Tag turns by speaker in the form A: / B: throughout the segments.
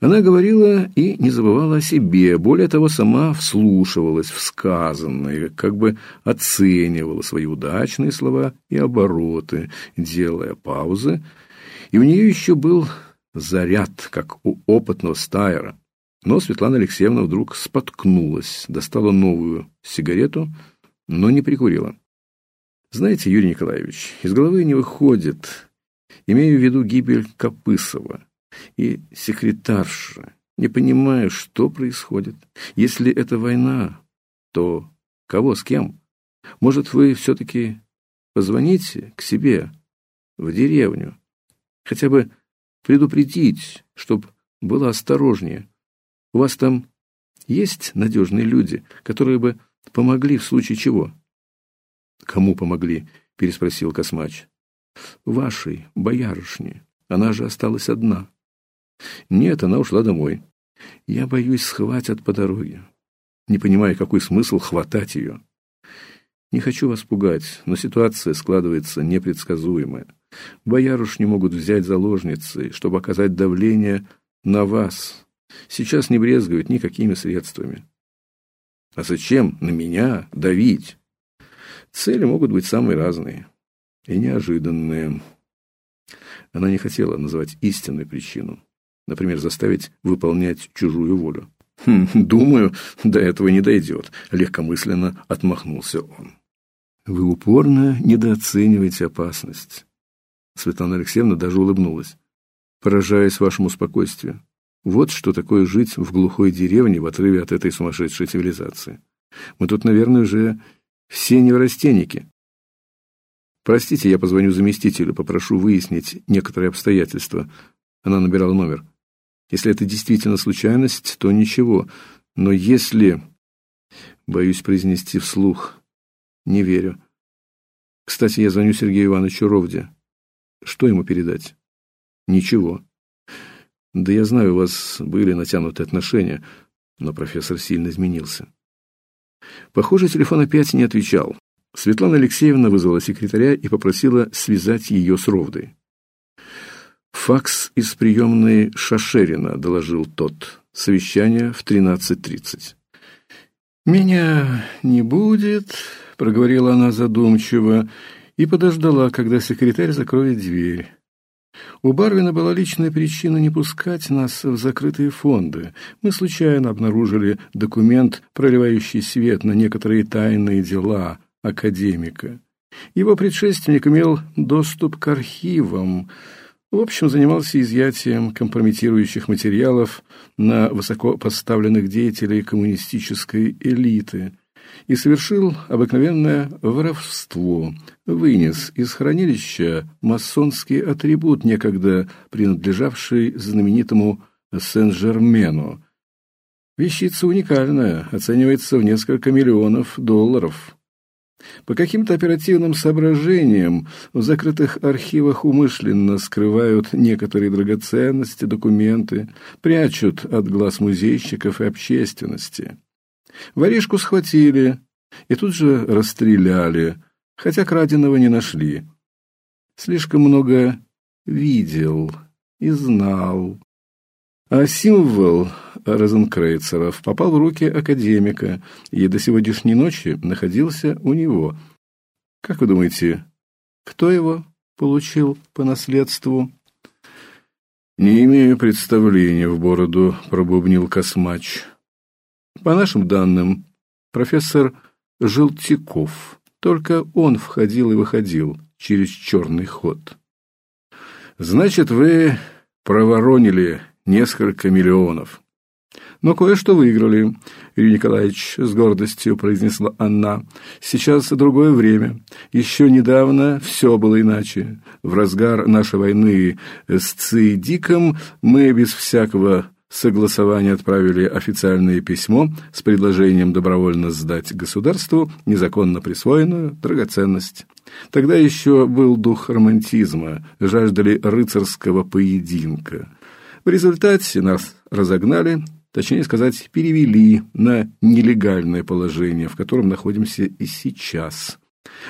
A: Она говорила и не забывала о себе, более того, сама вслушивалась в сказанное, как бы оценивала свои удачные слова и обороты, делая паузы, и у нее еще был заряд, как у опытного стайера. Но Светлана Алексеевна вдруг споткнулась, достала новую сигарету, но не прикурила. Знаете, Юрий Николаевич, из головы не выходит, имею в виду гибель Копысова и секретарша. Не понимаю, что происходит. Если это война, то кого с кем? Может, вы все-таки позвоните к себе в деревню? Хотя бы предупредить, чтоб было осторожнее. У вас там есть надежные люди, которые бы помогли в случае чего? Кому помогли? переспросил Космач. Вашей, боярышне. Она же осталась одна. Нет, она ушла домой. Я боюсь, схватят по дороге. Не понимаю, какой смысл хватать ее. Не хочу вас пугать, но ситуация складывается непредсказуемая. Боярыш не могут взять заложницы, чтобы оказать давление на вас. Сейчас не брезгуют никакими средствами. А зачем на меня давить? Цели могут быть самые разные и неожиданные. Она не хотела называть истинную причину. Например, заставить выполнять чужую волю. «Хм, «Думаю, до этого не дойдет», — легкомысленно отмахнулся он. «Вы упорно недооцениваете опасность. Светлана Алексеевна даже улыбнулась. Поражаясь вашему спокойствию. Вот что такое жить в глухой деревне в отрыве от этой сумасшедшей цивилизации. Мы тут, наверное, уже все неврастенники. Простите, я позвоню заместителю, попрошу выяснить некоторые обстоятельства. Она набирала номер. Если это действительно случайность, то ничего. Но если... Боюсь произнести вслух. Не верю. Кстати, я звоню Сергею Ивановичу Ровде. Что ему передать? Ничего. Да я знаю, у вас были натянутые отношения, но профессор сильно изменился. Похоже, телефон опять не отвечал. Светлана Алексеевна вызвала секретаря и попросила связать ее с Ровдой. «Факс из приемной Шашерина», — доложил тот. «Совещание в 13.30». «Меня не будет», — проговорила она задумчиво, и подождала, когда секретарь закроет дверь. У Барвина была личная причина не пускать нас в закрытые фонды. Мы случайно обнаружили документ, проливающий свет на некоторые тайные дела академика. Его предшественник имел доступ к архивам, в общем, занимался изъятием компрометирующих материалов на высокопоставленных деятелей коммунистической элиты – и совершил обыкновенное воровство, вынес из хранилища масонский атрибут, некогда принадлежавший знаменитому Сен-Жермену. Вещица уникальная, оценивается в несколько миллионов долларов. По каким-то оперативным соображениям в закрытых архивах умышленно скрывают некоторые драгоценности, документы, прячут от глаз музейщиков и общественности. Воришку схватили и тут же расстреляли, хотя краденого не нашли. Слишком много видел и знал. А символ Розенкрейцеров попал в руки академика и до сегодняшней ночи находился у него. Как вы думаете, кто его получил по наследству? «Не имею представления в бороду», — пробубнил Космач. По нашим данным, профессор Желтяков. Только он входил и выходил через черный ход. Значит, вы проворонили несколько миллионов. Но кое-что выиграли, Юрий Николаевич с гордостью произнесла Анна. Сейчас другое время. Еще недавно все было иначе. В разгар нашей войны с Цидиком мы без всякого согласования отправили официальное письмо с предложением добровольно сдать государству незаконно присвоенную драгоценность. Тогда еще был дух романтизма, жаждали рыцарского поединка. В результате нас разогнали, точнее сказать, перевели на нелегальное положение, в котором находимся и сейчас.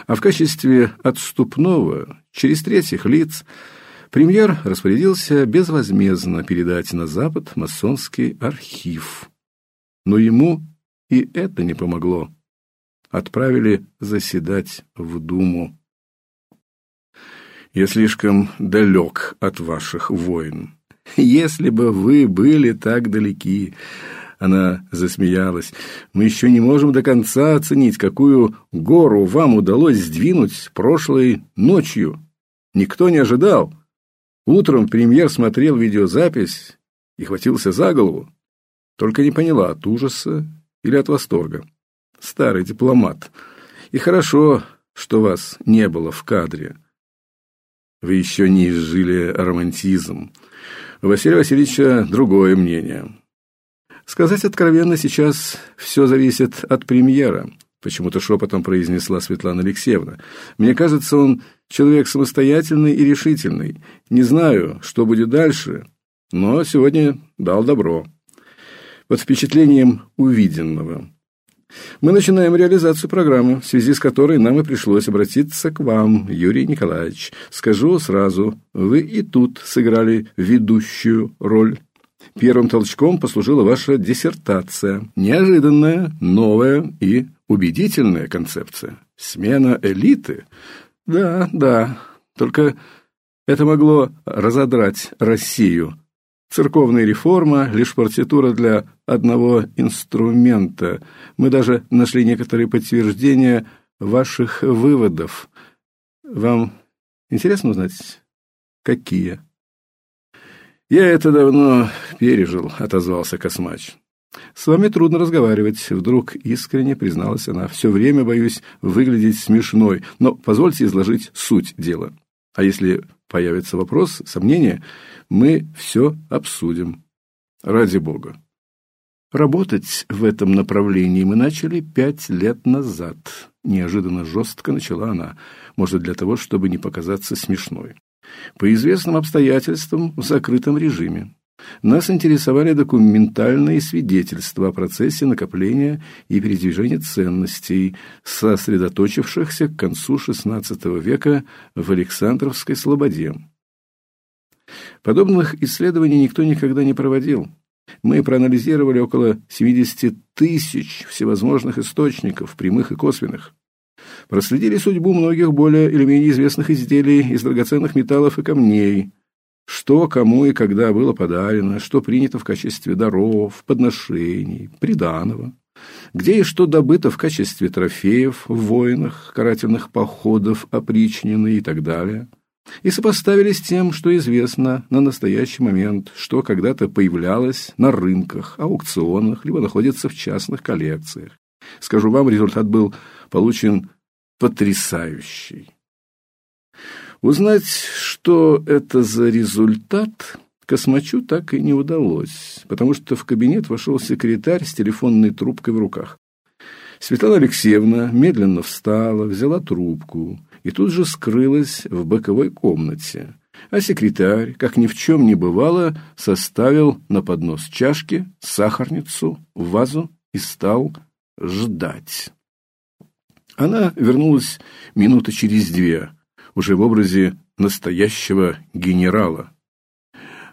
A: А в качестве отступного, через третьих лиц, Премьер распорядился безвозмездно передать на Запад масонский архив. Но ему и это не помогло. Отправили заседать в Думу. Я слишком далек от ваших войн. Если бы вы были так далеки, она засмеялась. Мы еще не можем до конца оценить, какую гору вам удалось сдвинуть прошлой ночью. Никто не ожидал. Утром премьер смотрел видеозапись и хватился за голову. Только не поняла, от ужаса или от восторга. Старый дипломат. И хорошо, что вас не было в кадре. Вы еще не изжили романтизм. Василия Васильевича другое мнение. Сказать откровенно, сейчас все зависит от премьера. Почему-то шепотом произнесла Светлана Алексеевна. Мне кажется, он человек самостоятельный и решительный. Не знаю, что будет дальше, но сегодня дал добро. Под впечатлением увиденного. Мы начинаем реализацию программы, в связи с которой нам и пришлось обратиться к вам, Юрий Николаевич. Скажу сразу, вы и тут сыграли ведущую роль. Первым толчком послужила ваша диссертация. Неожиданная, новая и убедительная концепция. Смена элиты. Да, да. Только это могло разодрать Россию. Церковная реформа лишь партитура для одного инструмента. Мы даже нашли некоторые подтверждения ваших выводов. Вам интересно узнать, какие? Я это давно пережил, отозвался Космач. С вами трудно разговаривать, вдруг искренне призналась она. Все время боюсь выглядеть смешной, но позвольте изложить суть дела. А если появится вопрос, сомнения, мы все обсудим. Ради бога. Работать в этом направлении мы начали пять лет назад. Неожиданно жестко начала она, может, для того, чтобы не показаться смешной. По известным обстоятельствам в закрытом режиме. Нас интересовали документальные свидетельства о процессе накопления и передвижения ценностей, сосредоточившихся к концу XVI века в Александровской слободе. Подобных исследований никто никогда не проводил. Мы проанализировали около 70 тысяч всевозможных источников, прямых и косвенных. Проследили судьбу многих более или менее известных изделий из драгоценных металлов и камней, что кому и когда было подарено, что принято в качестве даров, подношений, приданого, где и что добыто в качестве трофеев в войнах, карательных походов, опричнины и так далее – и сопоставили с тем, что известно на настоящий момент, что когда-то появлялось на рынках, аукционах, либо находится в частных коллекциях. Скажу вам, результат был получен потрясающий. Узнать, что это за результат, Космачу так и не удалось, потому что в кабинет вошел секретарь с телефонной трубкой в руках. Светлана Алексеевна медленно встала, взяла трубку и тут же скрылась в боковой комнате. А секретарь, как ни в чем не бывало, составил на поднос чашки, сахарницу, вазу и стал ждать. Она вернулась минуты через две, уже в образе настоящего генерала.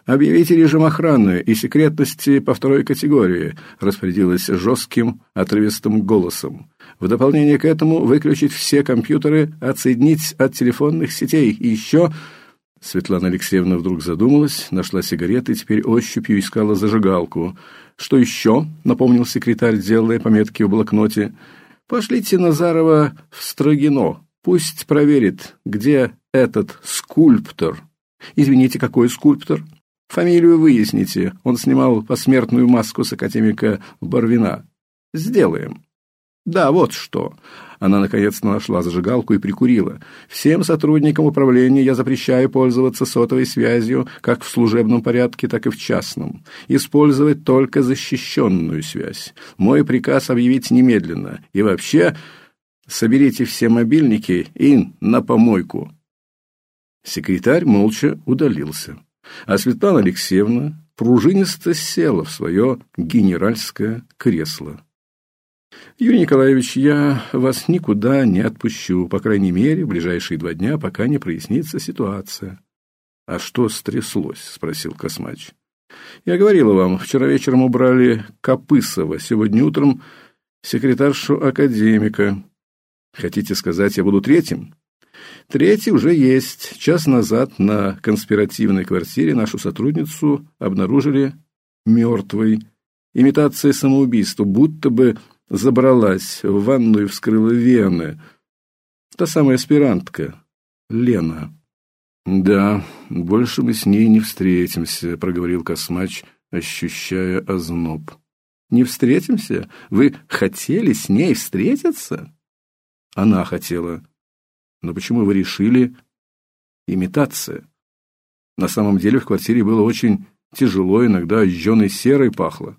A: «Объявите режим охраны и секретности по второй категории», распорядилась жестким, отрывистым голосом. В дополнение к этому выключить все компьютеры, отсоединить от телефонных сетей и еще... Светлана Алексеевна вдруг задумалась, нашла сигареты теперь ощупью искала зажигалку. «Что еще?» — напомнил секретарь, делая пометки в блокноте. «Пошлите Назарова в Строгино. Пусть проверит, где этот скульптор». «Извините, какой скульптор?» «Фамилию выясните. Он снимал посмертную маску с академика Барвина». «Сделаем». Да, вот что. Она наконец-то нашла зажигалку и прикурила. Всем сотрудникам управления я запрещаю пользоваться сотовой связью как в служебном порядке, так и в частном. Использовать только защищенную связь. Мой приказ объявить немедленно. И вообще, соберите все мобильники и на помойку. Секретарь молча удалился. А Светлана Алексеевна пружинисто села в свое генеральское кресло. Юрий Николаевич, я вас никуда не отпущу, по крайней мере, в ближайшие два дня, пока не прояснится ситуация. А что стряслось? спросил Космач. Я говорила вам, вчера вечером убрали Копысова, сегодня утром секретаршу академика. Хотите сказать, я буду третьим? Третий уже есть. Час назад на конспиративной квартире нашу сотрудницу обнаружили мертвой. Имитация самоубийства, будто бы забралась в ванну и вскрыла вены. Та самая аспирантка, Лена. Да, больше мы с ней не встретимся, проговорил Космач, ощущая озноб. Не встретимся? Вы хотели с ней встретиться? Она хотела. Но почему вы решили имитация? На самом деле в квартире было очень тяжело, иногда жженой серой пахло.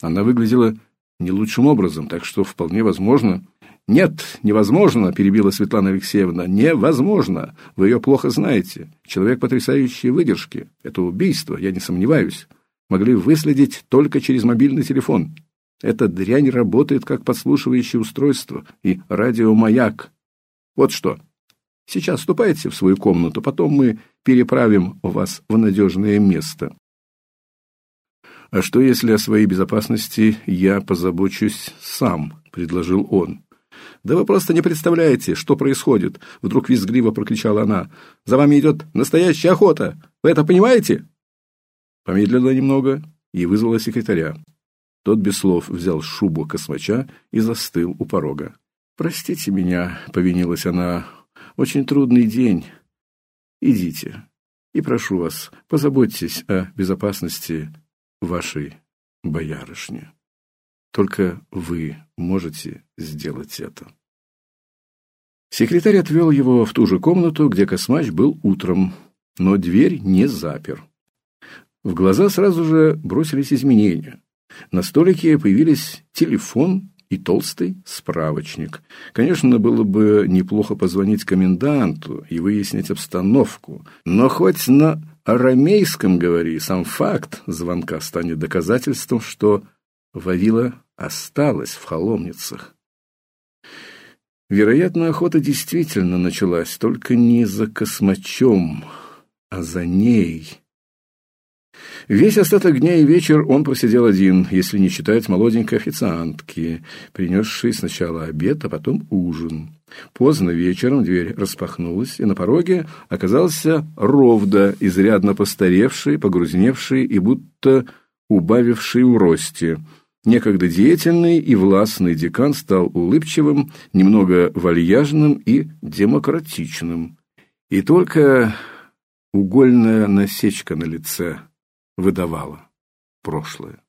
A: Она выглядела не лучшим образом, так что вполне возможно. Нет, невозможно, перебила Светлана Алексеевна. Невозможно. Вы ее плохо знаете. Человек потрясающей выдержки. Это убийство, я не сомневаюсь. Могли выследить только через мобильный телефон. Эта дрянь работает как подслушивающее устройство и радиомаяк. Вот что. Сейчас ступайте в свою комнату, потом мы переправим вас в надежное место. А что если о своей безопасности я позабочусь сам, предложил он. Да вы просто не представляете, что происходит, вдруг визгливо прокричала она. За вами идет настоящая охота. Вы это понимаете? Помедлила немного и вызвала секретаря. Тот без слов взял шубу космача и застыл у порога. Простите меня, повинилась она. Очень трудный день. Идите. И прошу вас, позаботьтесь о безопасности вашей боярышни. Только вы можете сделать это. Секретарь отвел его в ту же комнату, где Космач был утром, но дверь не запер. В глаза сразу же бросились изменения. На столике появились телефон и толстый справочник. Конечно, было бы неплохо позвонить коменданту и выяснить обстановку, но хоть на арамейском говори, сам факт звонка станет доказательством, что Вавила осталась в холомницах. Вероятно, охота действительно началась, только не за космачом, а за ней. Весь остаток дня и вечер он просидел один, если не считать молоденькой официантки, принесшей сначала обед, а потом ужин. Поздно вечером дверь распахнулась, и на пороге оказался Ровда, изрядно постаревший, погрузневший и будто убавивший в росте. Некогда деятельный и властный декан стал улыбчивым, немного вальяжным и демократичным. И только угольная насечка на лице выдавала прошлое.